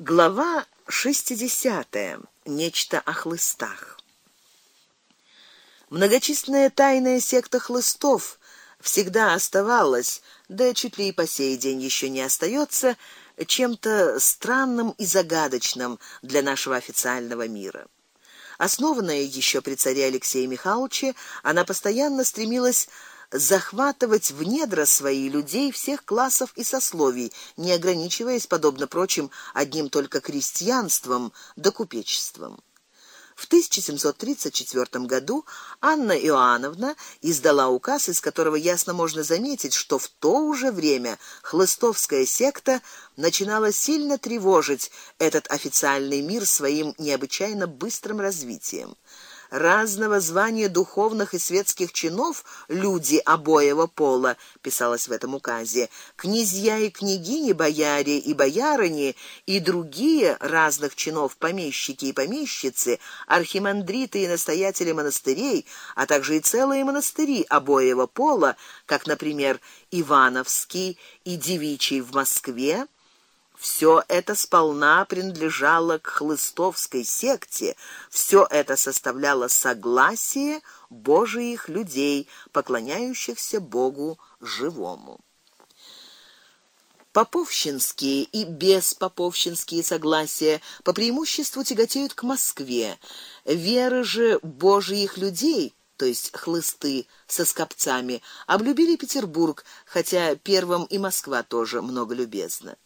Глава 60. Нечто о хлыстах. Многочисленная тайная секта хлыстов всегда оставалась, да чуть ли и по сей день еще не остается чем-то странным и загадочным для нашего официального мира. Основанная еще при царе Алексее Михайловиче, она постоянно стремилась захватывать в недра свои людей всех классов и сословий, не ограничиваясь подобно прочим одним только крестьянством да купечеством. В 1734 году Анна Иоанновна издала указ, из которого ясно можно заметить, что в то уже время хлыстовская секта начинала сильно тревожить этот официальный мир своим необычайно быстрым развитием разного звания духовных и светских чинов люди обоего пола, писалось в этом указе. Князья и княгини, бояре и боярыни и другие разных чинов помещики и помещицы, архимандриты и настоятели монастырей, а также и целые монастыри обоего пола, как, например, Ивановский и Девичий в Москве, все это сполна принадлежало к хлыстовской секте, все это составляло согласие божиих людей, поклоняющихся Богу живому. Поповщинские и беспоповщинские согласия по преимуществу тяготеют к Москве. Веры же божиих людей то есть хлысты со скопцами, облюбили Петербург, хотя первым и Москва тоже много любезна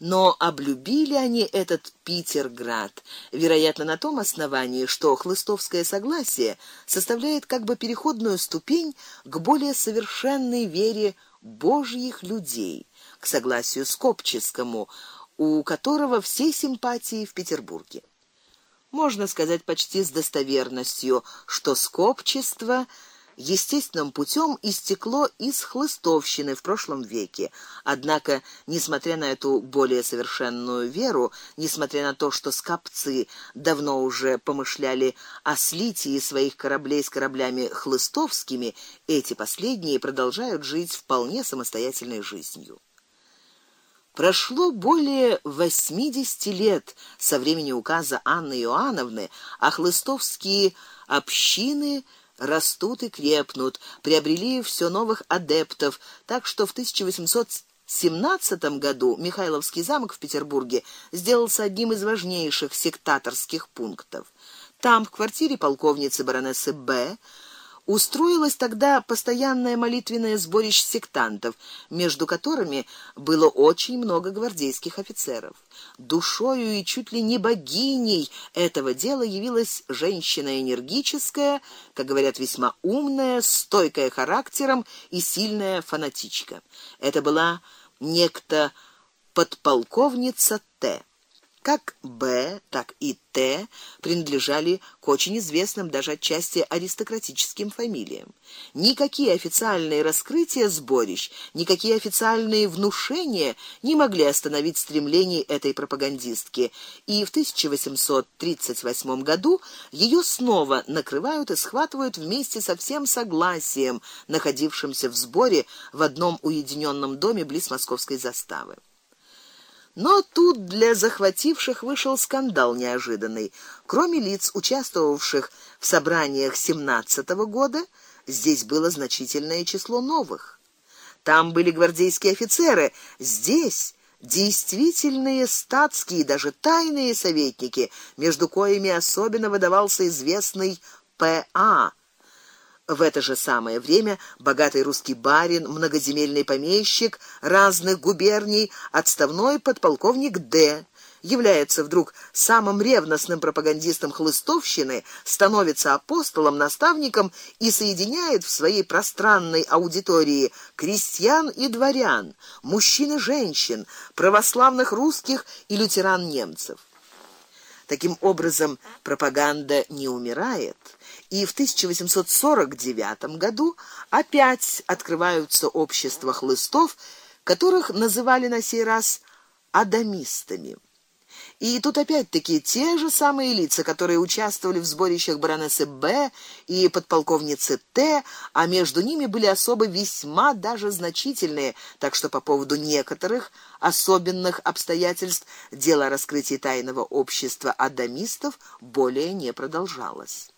но облюбили они этот Питерград, вероятно, на том основании, что хлыстовское согласие составляет как бы переходную ступень к более совершенной вере божьих людей, к согласию скопческому, у которого все симпатии в Петербурге. Можно сказать почти с достоверностью, что скопчество естественным путем истекло из хлыстовщины в прошлом веке. Однако, несмотря на эту более совершенную веру, несмотря на то, что скопцы давно уже помышляли о слитии своих кораблей с кораблями хлыстовскими, эти последние продолжают жить вполне самостоятельной жизнью. Прошло более 80 лет со времени указа Анны Иоанновны, а хлыстовские общины растут и крепнут, приобрели все новых адептов, так что в 1817 году Михайловский замок в Петербурге сделался одним из важнейших сектаторских пунктов. Там в квартире полковницы баронессы Б устроилось тогда постоянное молитвенное сборище сектантов, между которыми было очень много гвардейских офицеров. Душою и чуть ли не богиней этого дела явилась женщина энергическая, как говорят, весьма умная, стойкая характером и сильная фанатичка. Это была некто подполковница Т. Как Б, так и Т принадлежали к очень известным даже отчасти аристократическим фамилиям. Никакие официальные раскрытия сборищ, никакие официальные внушения не могли остановить стремлений этой пропагандистки, и в 1838 году ее снова накрывают и схватывают вместе со всем согласием, находившимся в сборе в одном уединенном доме близ московской заставы. Но тут для захвативших вышел скандал неожиданный. Кроме лиц, участвовавших в собраниях семнадцатого года, здесь было значительное число новых. Там были гвардейские офицеры, здесь действительные статские, даже тайные советники, между коими особенно выдавался известный П.А в это же самое время богатый русский барин, многодемельный помещик разных губерний, отставной подполковник Д является вдруг самым ревностным пропагандистом хлыстовщины, становится апостолом, наставником и соединяет в своей пространной аудитории крестьян и дворян, мужчин и женщин, православных русских и лютеран-немцев. Таким образом, пропаганда не умирает, и в 1849 году опять открываются общества хлыстов, которых называли на сей раз адамистами. И тут опять-таки те же самые лица, которые участвовали в сборищах баронессы Б и подполковницы Т, а между ними были особо весьма даже значительные, так что по поводу некоторых особенных обстоятельств дело о раскрытии тайного общества адамистов более не продолжалось.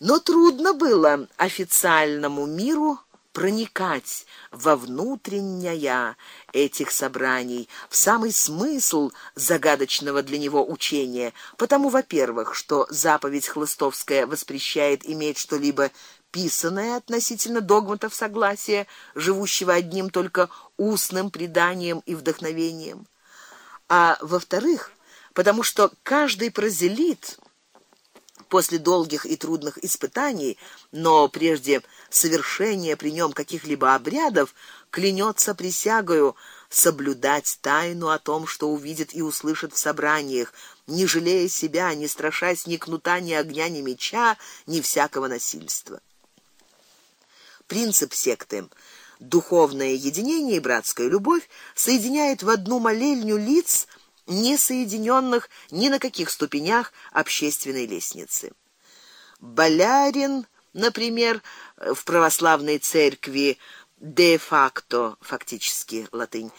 Но трудно было официальному миру проникать во внутреннее этих собраний, в самый смысл загадочного для него учения. Потому, во-первых, что заповедь Хлыстовская воспрещает иметь что-либо писанное относительно догматов согласия, живущего одним только устным преданием и вдохновением. А во-вторых, потому что каждый прозелит после долгих и трудных испытаний, но прежде совершения при нем каких-либо обрядов, клянется присягою соблюдать тайну о том, что увидит и услышит в собраниях, не жалея себя, не страшась ни кнута, ни огня, ни меча, ни всякого насильства. Принцип секты духовное единение и братская любовь соединяет в одну молельню лиц, не соединенных ни на каких ступенях общественной лестницы. Болярин, например, в православной церкви де факто, фактически латынь,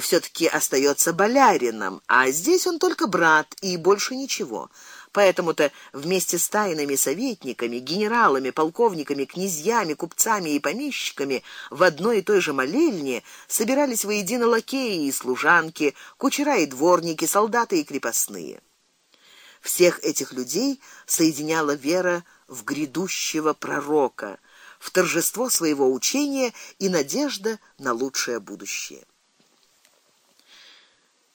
все таки остается болярином, а здесь он только брат и больше ничего. Поэтому-то вместе с тайными советниками, генералами, полковниками, князьями, купцами и помещиками в одной и той же молельне собирались воедино лакеи и служанки, кучера и дворники, солдаты и крепостные. Всех этих людей соединяла вера в грядущего пророка, в торжество своего учения и надежда на лучшее будущее.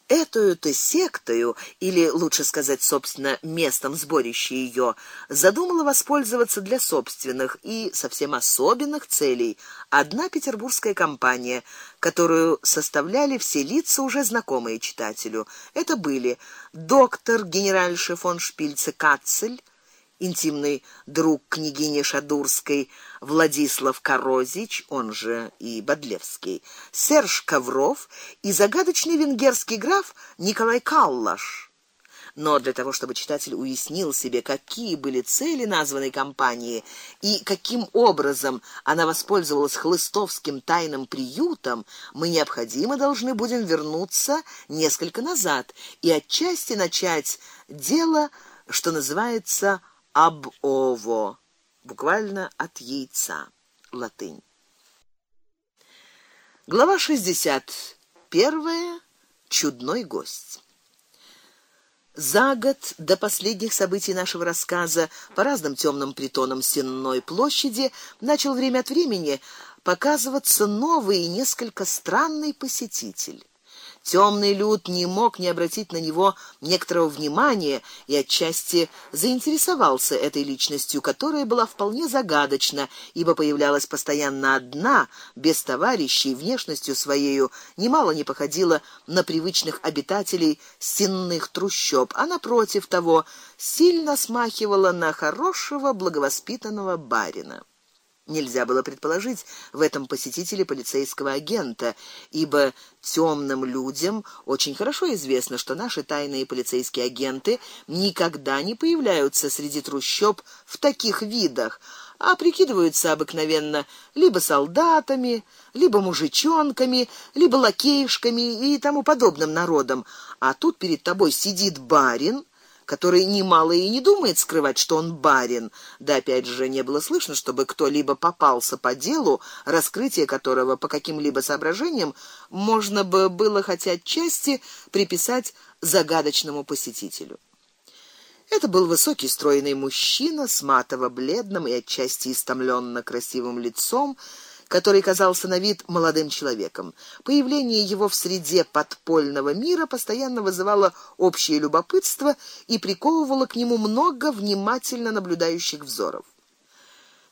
Этою-то сектою, или лучше сказать, собственно, местом сборища ее, задумала воспользоваться для собственных и совсем особенных целей одна петербургская компания, которую составляли все лица уже знакомые читателю. Это были доктор генеральша фон Шпильце Кацель, интимный друг княгини Шадурской Владислав Корозич, он же и Бодлевский, Серж Ковров и загадочный венгерский граф Николай Каллаш. Но для того, чтобы читатель уяснил себе, какие были цели названной компании и каким образом она воспользовалась хлыстовским тайным приютом, мы необходимо должны будем вернуться несколько назад и отчасти начать дело, что называется об ово, буквально от яйца, латынь. Глава 61. Чудной гость. За год до последних событий нашего рассказа по разным темным притонам Сенной площади начал время от времени показываться новый и несколько странный посетитель. Темный люд не мог не обратить на него некоторого внимания и отчасти заинтересовался этой личностью, которая была вполне загадочна, ибо появлялась постоянно одна, без товарищей, внешностью своей немало не походила на привычных обитателей стенных трущоб, а напротив того, сильно смахивала на хорошего благовоспитанного барина. Нельзя было предположить в этом посетителе полицейского агента, ибо темным людям очень хорошо известно, что наши тайные полицейские агенты никогда не появляются среди трущоб в таких видах, а прикидываются обыкновенно либо солдатами, либо мужичонками, либо лакеишками и тому подобным народом. А тут перед тобой сидит барин, который немало и не думает скрывать, что он барин. Да опять же не было слышно, чтобы кто-либо попался по делу, раскрытие которого по каким-либо соображениям можно бы было хотя отчасти приписать загадочному посетителю. Это был высокий стройный мужчина с матово-бледным и отчасти истомленно красивым лицом, который казался на вид молодым человеком. Появление его в среде подпольного мира постоянно вызывало общее любопытство и приковывало к нему много внимательно наблюдающих взоров.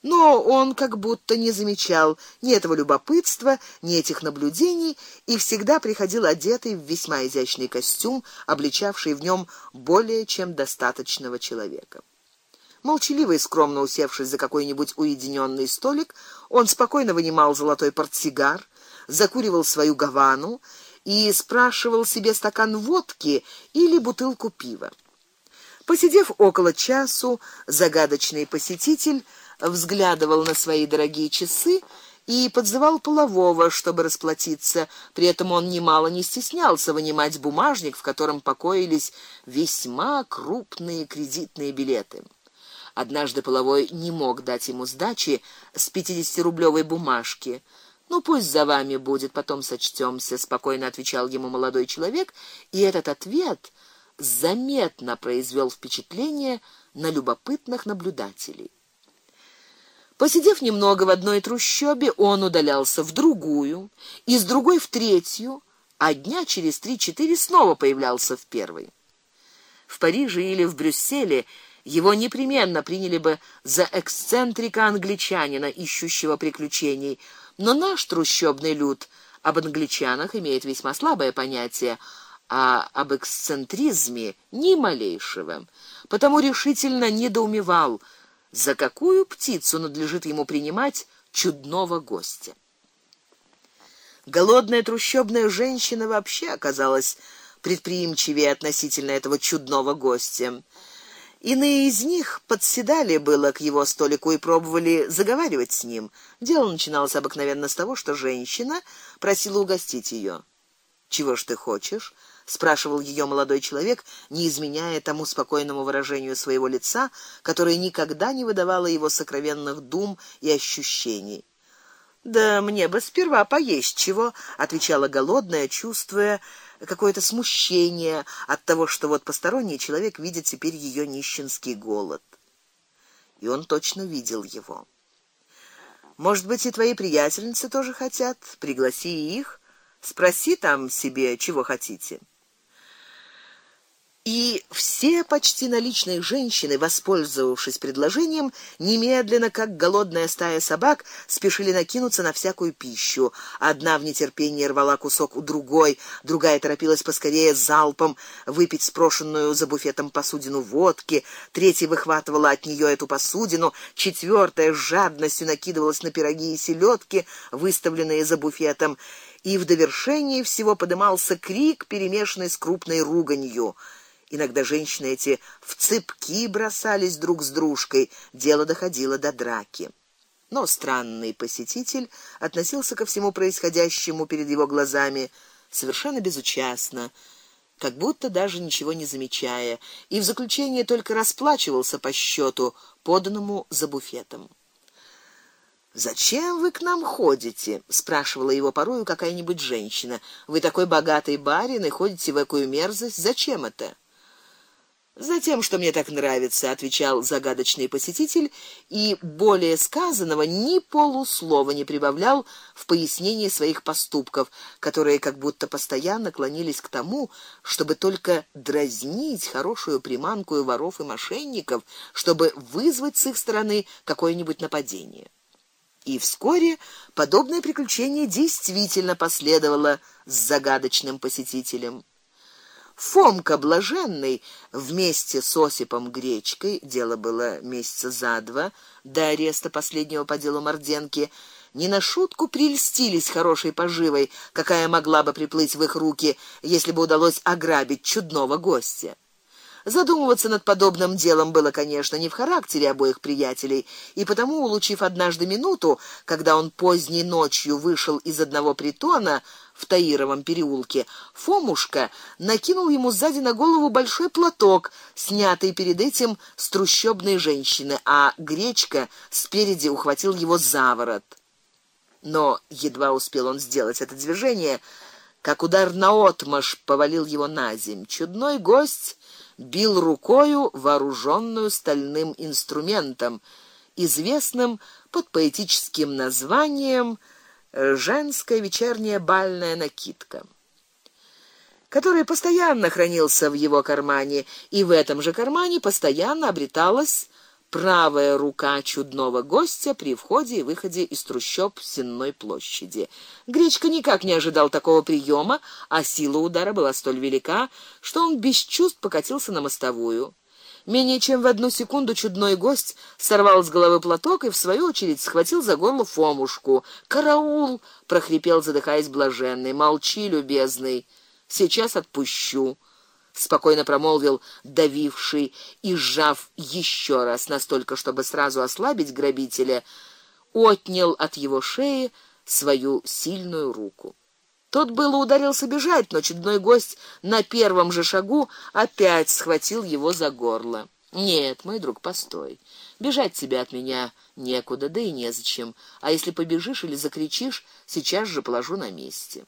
Но он как будто не замечал ни этого любопытства, ни этих наблюдений и всегда приходил одетый в весьма изящный костюм, обличавший в нем более чем достаточного человека. Молчаливо и скромно усевшись за какой-нибудь уединенный столик, он спокойно вынимал золотой портсигар, закуривал свою гавану и спрашивал себе стакан водки или бутылку пива. Посидев около часу, загадочный посетитель взглядывал на свои дорогие часы и подзывал полового, чтобы расплатиться. При этом он немало не стеснялся вынимать бумажник, в котором покоились весьма крупные кредитные билеты. Однажды половой не мог дать ему сдачи с 50-рублёвой бумажки. Ну пусть за вами будет, потом сочтёмся, спокойно отвечал ему молодой человек, и этот ответ заметно произвёл впечатление на любопытных наблюдателей. Посидев немного в одной трущобе, он удалялся в другую, из другой в третью, а дня через три-четыре снова появлялся в первой. В Париже или в Брюсселе его непременно приняли бы за эксцентрика англичанина, ищущего приключений, но наш трущобный люд об англичанах имеет весьма слабое понятие, а об эксцентризме ни малейшего. Потому решительно недоумевал, за какую птицу надлежит ему принимать чудного гостя. Голодная трущобная женщина вообще оказалась предприимчивее относительно этого чудного гостя. Иные из них подседали было к его столику и пробовали заговаривать с ним. Дело начиналось обыкновенно с того, что женщина просила угостить ее. Чего ж ты хочешь? спрашивал ее молодой человек, не изменяя тому спокойному выражению своего лица, которое никогда не выдавало его сокровенных дум и ощущений. Да мне бы сперва поесть чего, отвечала голодная, чувствуя какое-то смущение от того, что вот посторонний человек видит теперь ее нищенский голод. И он точно видел его. Может быть, и твои приятельницы тоже хотят? Пригласи их, спроси там себе, чего хотите. И все почти наличные женщины, воспользовавшись предложением, немедленно, как голодная стая собак, спешили накинуться на всякую пищу. Одна в нетерпении рвала кусок у другой, другая торопилась поскорее залпом выпить спрошенную за буфетом посудину водки, третья выхватывала от нее эту посудину, четвертая с жадностью накидывалась на пироги и селедки, выставленные за буфетом, и в довершение всего подымался крик, перемешанный с крупной руганью. Иногда женщины эти в цепки бросались друг с дружкой, дело доходило до драки. Но странный посетитель относился ко всему происходящему перед его глазами совершенно безучастно, как будто даже ничего не замечая, и в заключение только расплачивался по счету, поданному за буфетом. Зачем вы к нам ходите? спрашивала его порою какая-нибудь женщина. Вы такой богатый барин и ходите в такую мерзость, зачем это? Затем, что мне так нравится, отвечал загадочный посетитель и более сказанного ни полуслова не прибавлял в пояснении своих поступков, которые как будто постоянно клонились к тому, чтобы только дразнить хорошую приманку и воров и мошенников, чтобы вызвать с их стороны какое-нибудь нападение. И вскоре подобное приключение действительно последовало с загадочным посетителем. Фомка блаженный вместе с Осипом Гречкой, дело было месяца за два до ареста последнего по делу Морденки, не на шутку прельстились хорошей поживой, какая могла бы приплыть в их руки, если бы удалось ограбить чудного гостя. Задумываться над подобным делом было, конечно, не в характере обоих приятелей, и потому, улучив однажды минуту, когда он поздней ночью вышел из одного притона в Таировом переулке, Фомушка накинул ему сзади на голову большой платок, снятый перед этим с трущобной женщины, а Гречка спереди ухватил его за ворот. Но едва успел он сделать это движение, как удар наотмашь повалил его на земь. Чудной гость бил рукою вооруженную стальным инструментом, известным под поэтическим названием женская вечерняя бальная накидка который постоянно хранился в его кармане, и в этом же кармане постоянно обреталась правая рука чудного гостя при входе и выходе из трущоб Сенной площади. Гречка никак не ожидал такого приема, а сила удара была столь велика, что он без чувств покатился на мостовую. Менее чем в одну секунду чудной гость сорвал с головы платок и в свою очередь схватил за горло Фомушку. "Караул!" прохрипел, задыхаясь блаженный. "Молчи, любезный, сейчас отпущу", спокойно промолвил давивший и сжав еще раз настолько, чтобы сразу ослабить грабителя, отнял от его шеи свою сильную руку. Тот было ударился бежать, но чудной гость на первом же шагу опять схватил его за горло. Нет, мой друг, постой. Бежать тебе от меня некуда, да и незачем. А если побежишь или закричишь, сейчас же положу на месте.